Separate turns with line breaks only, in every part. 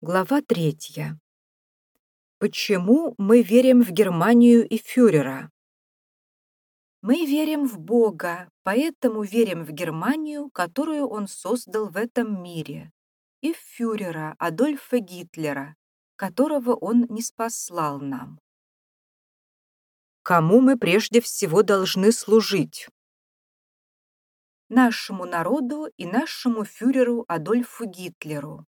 Глава третья. Почему мы верим в Германию и фюрера? Мы верим в Бога, поэтому верим в Германию, которую он создал в этом мире, и в фюрера Адольфа Гитлера, которого он не спаслал нам. Кому мы прежде всего должны служить? Нашему народу и нашему фюреру Адольфу Гитлеру.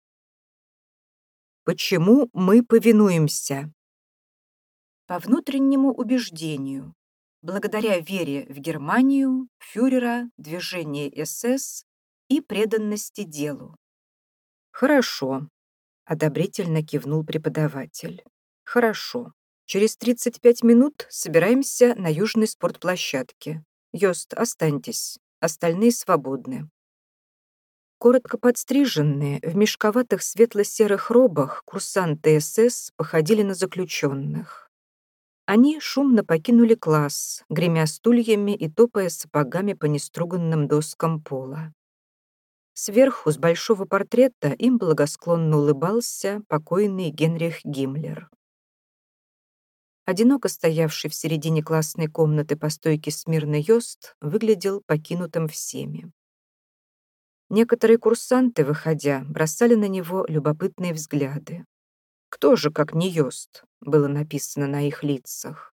Почему мы повинуемся? По внутреннему убеждению, благодаря вере в Германию, фюрера, движение СС и преданности делу. Хорошо, одобрительно кивнул преподаватель. Хорошо. Через 35 минут собираемся на южной спортплощадке. Йост, останьтесь. Остальные свободны. Коротко подстриженные, в мешковатых светло-серых робах курсанты СС походили на заключенных. Они шумно покинули класс, гремя стульями и топая сапогами по неструганным доскам пола. Сверху с большого портрета им благосклонно улыбался покойный Генрих Гиммлер. Одиноко стоявший в середине классной комнаты по стойке смирно Йост выглядел покинутым всеми. Некоторые курсанты, выходя, бросали на него любопытные взгляды. «Кто же, как не Йост?» — было написано на их лицах.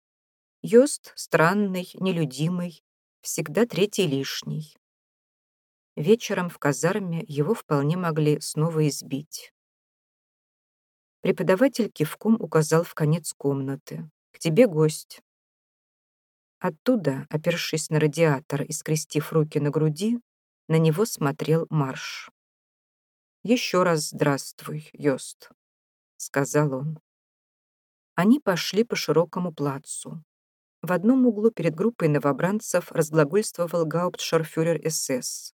Йост странный, нелюдимый, всегда третий лишний. Вечером в казарме его вполне могли снова избить. Преподаватель кивком указал в конец комнаты. «К тебе гость». Оттуда, опершись на радиатор и скрестив руки на груди, на него смотрел Марш. «Еще раз здравствуй, Йост», — сказал он. Они пошли по широкому плацу. В одном углу перед группой новобранцев разглагольствовал гауптшарфюрер СС.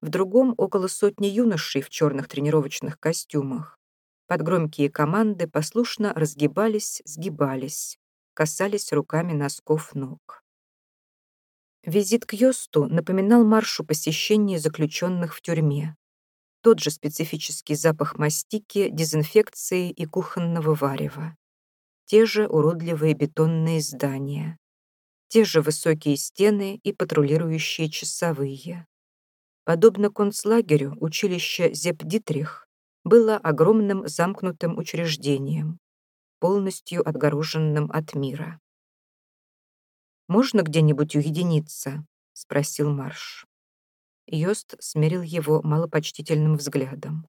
В другом — около сотни юношей в черных тренировочных костюмах. Под громкие команды послушно разгибались, сгибались, касались руками носков ног. Визит к Йосту напоминал маршу посещения заключенных в тюрьме. Тот же специфический запах мастики, дезинфекции и кухонного варева. Те же уродливые бетонные здания. Те же высокие стены и патрулирующие часовые. Подобно концлагерю, училище Зепдитрих было огромным замкнутым учреждением, полностью отгороженным от мира. «Можно где-нибудь уединиться?» — спросил Марш. Йост смерил его малопочтительным взглядом.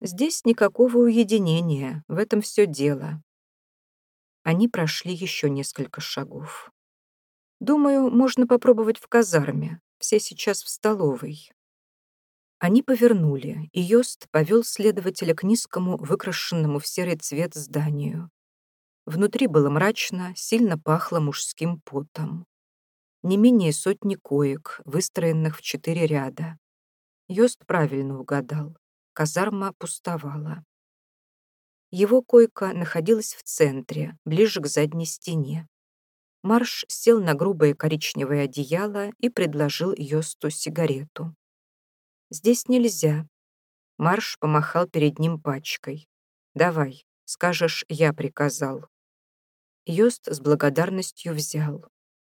«Здесь никакого уединения, в этом все дело». Они прошли еще несколько шагов. «Думаю, можно попробовать в казарме. Все сейчас в столовой». Они повернули, и Йост повел следователя к низкому, выкрашенному в серый цвет зданию. Внутри было мрачно, сильно пахло мужским потом. Не менее сотни коек, выстроенных в четыре ряда. Йост правильно угадал. Казарма пустовала. Его койка находилась в центре, ближе к задней стене. Марш сел на грубое коричневое одеяло и предложил Йосту сигарету. «Здесь нельзя». Марш помахал перед ним пачкой. «Давай, скажешь, я приказал». Йост с благодарностью взял.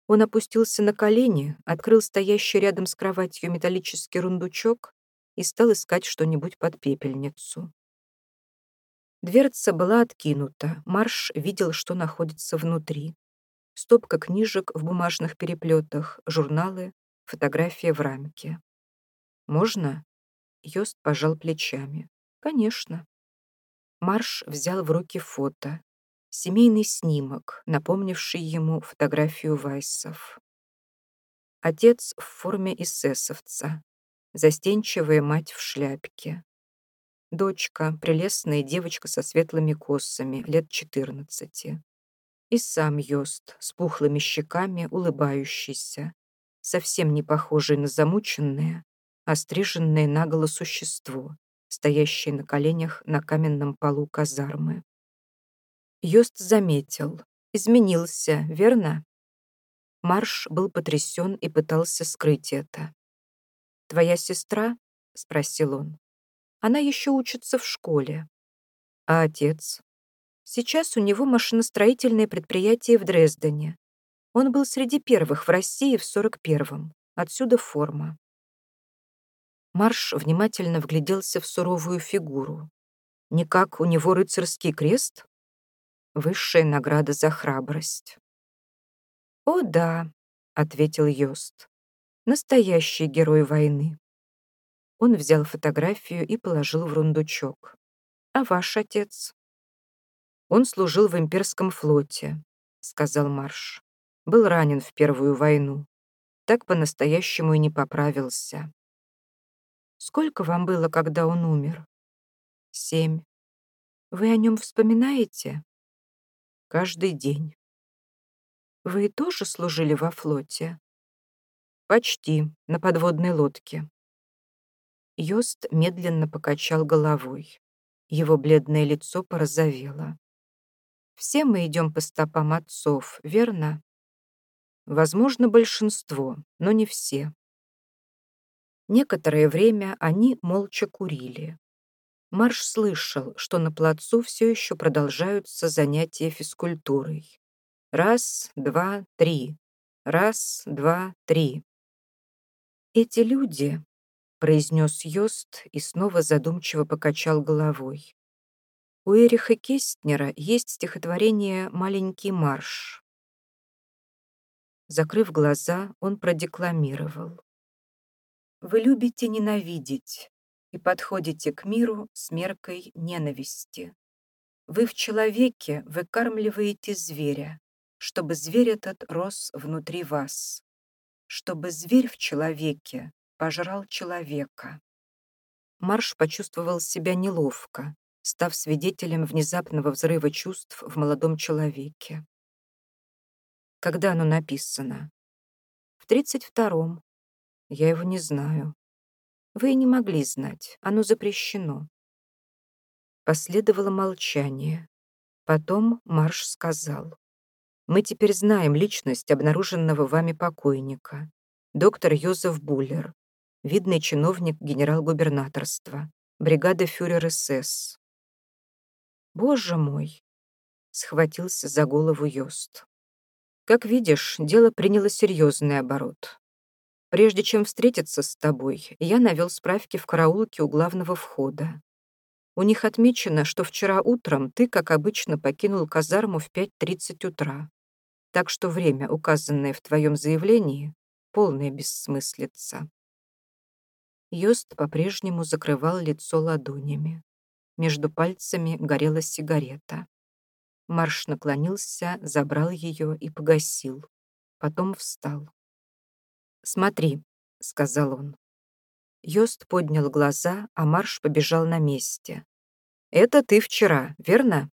Он опустился на колени, открыл стоящий рядом с кроватью металлический рундучок и стал искать что-нибудь под пепельницу. Дверца была откинута, Марш видел, что находится внутри. Стопка книжек в бумажных переплетах, журналы, фотография в рамке. «Можно?» Йост пожал плечами. «Конечно». Марш взял в руки фото, семейный снимок, напомнивший ему фотографию Вайсов. Отец в форме эсэсовца, застенчивая мать в шляпке. Дочка, прелестная девочка со светлыми косами, лет 14. И сам Йост, с пухлыми щеками, улыбающийся, совсем не похожий на замученное, остриженное наголо существо, стоящее на коленях на каменном полу казармы. Йост заметил. Изменился, верно? Марш был потрясен и пытался скрыть это. «Твоя сестра?» — спросил он. «Она еще учится в школе. А отец? Сейчас у него машиностроительное предприятие в Дрездене. Он был среди первых в России в 41-м. Отсюда форма. Марш внимательно вгляделся в суровую фигуру. Никак у него рыцарский крест? Высшая награда за храбрость. «О, да», — ответил Йост. «Настоящий герой войны». Он взял фотографию и положил в рундучок. «А ваш отец?» «Он служил в имперском флоте», — сказал Марш. «Был ранен в Первую войну. Так по-настоящему и не поправился». «Сколько вам было, когда он умер?» «Семь. Вы о нем вспоминаете?» «Каждый день». «Вы тоже служили во флоте?» «Почти, на подводной лодке». Йост медленно покачал головой. Его бледное лицо порозовело. «Все мы идем по стопам отцов, верно?» «Возможно, большинство, но не все». Некоторое время они молча курили. Марш слышал, что на плацу все еще продолжаются занятия физкультурой. Раз, два, три. Раз, два, три. Эти люди, произнес Йост и снова задумчиво покачал головой. У Эриха Кестнера есть стихотворение «Маленький марш». Закрыв глаза, он продекламировал. «Вы любите ненавидеть и подходите к миру с меркой ненависти. Вы в человеке выкармливаете зверя, чтобы зверь этот рос внутри вас, чтобы зверь в человеке пожрал человека. Марш почувствовал себя неловко, став свидетелем внезапного взрыва чувств в молодом человеке. Когда оно написано? В тридцать втором. Я его не знаю. Вы не могли знать, оно запрещено. Последовало молчание. Потом Марш сказал. «Мы теперь знаем личность обнаруженного вами покойника. Доктор Йозеф Буллер, видный чиновник генерал-губернаторства, бригада фюрер СС. «Боже мой!» — схватился за голову Йост. «Как видишь, дело приняло серьезный оборот. Прежде чем встретиться с тобой, я навел справки в караулке у главного входа. У них отмечено, что вчера утром ты, как обычно, покинул казарму в 5.30 утра. Так что время, указанное в твоем заявлении, полная бессмыслица. Йост по-прежнему закрывал лицо ладонями. Между пальцами горела сигарета. Марш наклонился, забрал ее и погасил. Потом встал. «Смотри», — сказал он. Йост поднял глаза, а Марш побежал на месте. «Это ты вчера, верно?»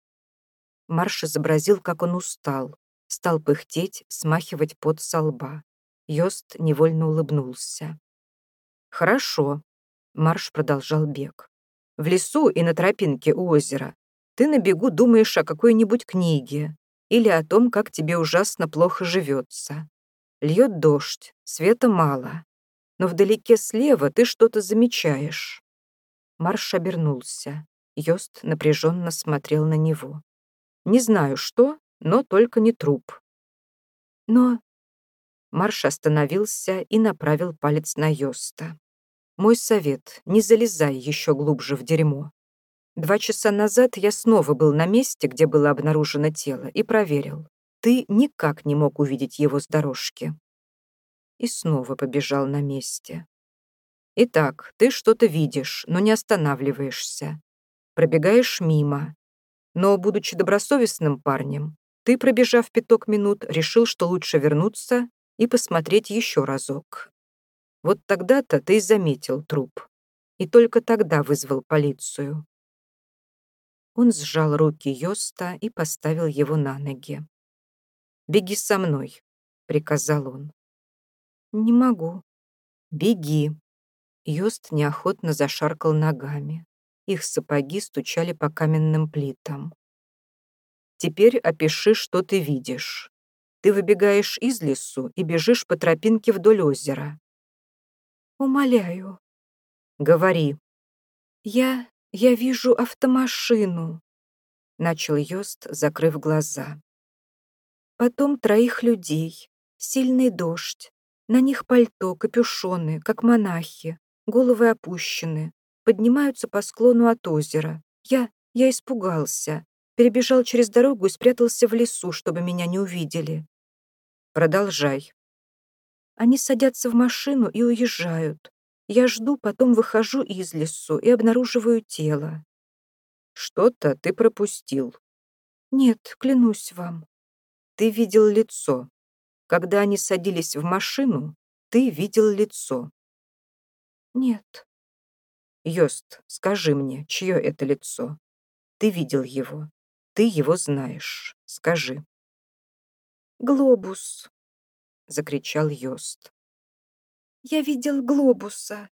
Марш изобразил, как он устал, стал пыхтеть, смахивать пот со лба. Йост невольно улыбнулся. «Хорошо», — Марш продолжал бег. «В лесу и на тропинке у озера ты на бегу думаешь о какой-нибудь книге или о том, как тебе ужасно плохо живется. Льет дождь, света мало, но вдалеке слева ты что-то замечаешь». Марш обернулся. Йост напряженно смотрел на него. «Не знаю, что, но только не труп». «Но Марш остановился и направил палец на Йоста. «Мой совет, не залезай еще глубже в дерьмо. Два часа назад я снова был на месте, где было обнаружено тело, и проверил. Ты никак не мог увидеть его с дорожки». И снова побежал на месте. «Итак, ты что-то видишь, но не останавливаешься. Пробегаешь мимо. Но, будучи добросовестным парнем, ты, пробежав пяток минут, решил, что лучше вернуться и посмотреть еще разок. Вот тогда-то ты и заметил труп. И только тогда вызвал полицию. Он сжал руки Йоста и поставил его на ноги. «Беги со мной», — приказал он. «Не могу». «Беги». Йост неохотно зашаркал ногами. Их сапоги стучали по каменным плитам. «Теперь опиши, что ты видишь». Ты выбегаешь из лесу и бежишь по тропинке вдоль озера. Умоляю. Говори. Я... я вижу автомашину. начал Йост, закрыв глаза. Потом троих людей, сильный дождь, на них пальто, капюшоны, как монахи, головы опущены, поднимаются по склону от озера. Я, я испугался, перебежал через дорогу и спрятался в лесу, чтобы меня не увидели. Продолжай. Они садятся в машину и уезжают. Я жду, потом выхожу из лесу и обнаруживаю тело. Что-то ты пропустил. Нет, клянусь вам. Ты видел лицо. Когда они садились в машину, ты видел лицо. Нет. Йост, скажи мне, чье это лицо? Ты видел его. Ты его знаешь. Скажи. «Глобус!» — закричал Йост. «Я видел глобуса.